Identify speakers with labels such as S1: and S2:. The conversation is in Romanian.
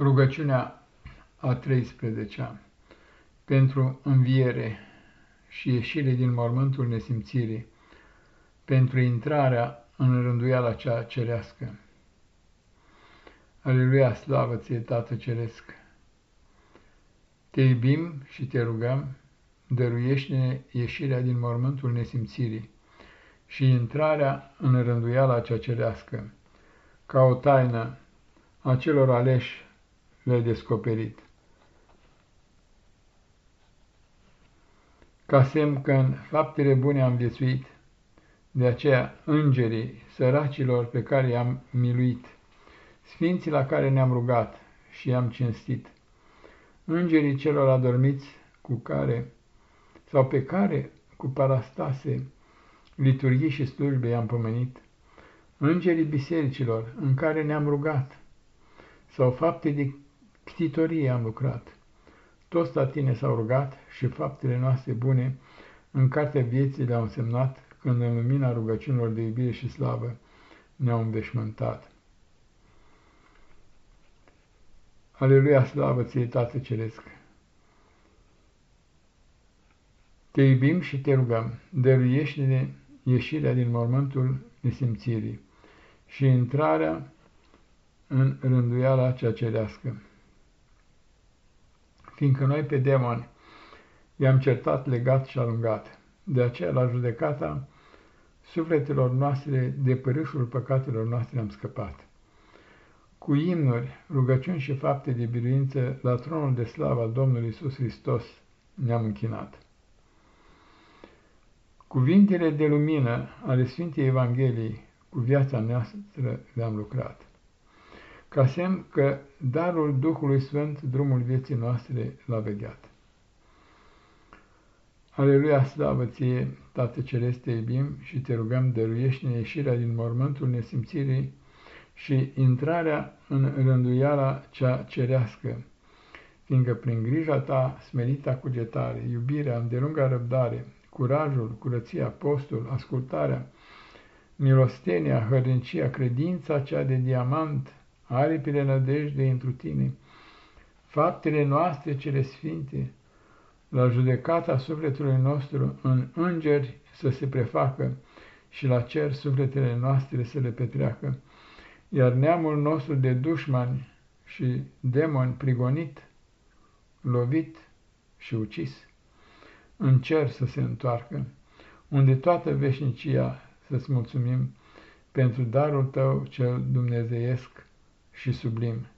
S1: Rugăciunea a 13-a pentru înviere și ieșire din mormântul nesimțirii, pentru intrarea în rânduiala cea cerească. Aleluia, slavă ție, Tată Ceresc! Te iubim și te rugăm, dăruiește-ne ieșirea din mormântul nesimțirii și intrarea în rânduiala cea cerească, ca o taină a celor aleși le-ai descoperit. Ca semn că în faptele bune am viețuit, de aceea îngerii săracilor pe care i-am miluit, sfinții la care ne-am rugat și i-am cinstit, îngerii celor adormiți cu care sau pe care cu parastase, liturghii și slujbe i-am pomenit, îngerii bisericilor în care ne-am rugat, sau fapte de ctitorie am lucrat. Toți la tine s-au rugat și faptele noastre bune în cartea vieții le-au însemnat când în lumina rugăciunilor de iubire și slavă ne-au înveșmântat. Aleluia, slavă ție, Tată Ceresc! Te iubim și te rugăm, dăruiește-ne ieșirea din mormântul nesimțirii și intrarea în rânduiala cea cerească fiindcă noi pe demoni i-am certat legat și alungat. De aceea, la judecata sufletelor noastre, de părâșul păcatelor noastre am scăpat. Cu imnuri, rugăciuni și fapte de biruință, la tronul de slavă al Domnului Isus Hristos ne-am închinat. Cuvintele de lumină ale Sfintei Evangheliei cu viața noastră le-am lucrat ca semn că darul Duhului Sfânt, drumul vieții noastre, l-a vegheat. Aleluia, slavă ție, Tată Celeste, te iubim și te rugăm, dăruiește-ne ieșirea din mormântul nesimțirii și intrarea în rânduiala cea cerească, fiindcă prin grija ta, smerita cugetare, iubirea, îndelunga răbdare, curajul, curăția, postul, ascultarea, milostenia, hărnicia, credința cea de diamant, aripile nădejde întru tine, faptele noastre cele sfinte, la judecata sufletului nostru în îngeri să se prefacă și la cer sufletele noastre să le petreacă, iar neamul nostru de dușmani și demoni prigonit, lovit și ucis, în cer să se întoarcă, unde toată veșnicia să-ți mulțumim pentru darul tău cel dumnezeiesc, și sublim.